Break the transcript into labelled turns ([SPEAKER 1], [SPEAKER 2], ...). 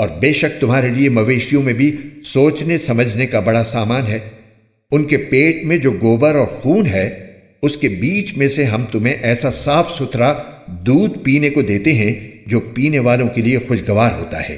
[SPEAKER 1] और बेशक तुम्हारे लिए मवेशियों में भी सोचने समझने का बड़ा सामान है। उनके पेट में जो गोबर और खून है, उसके बीच में से हम तुम्हें ऐसा साफ़ सुथरा दूध पीने को देते हैं जो पीने वालों के लिए खुशगवार होता है।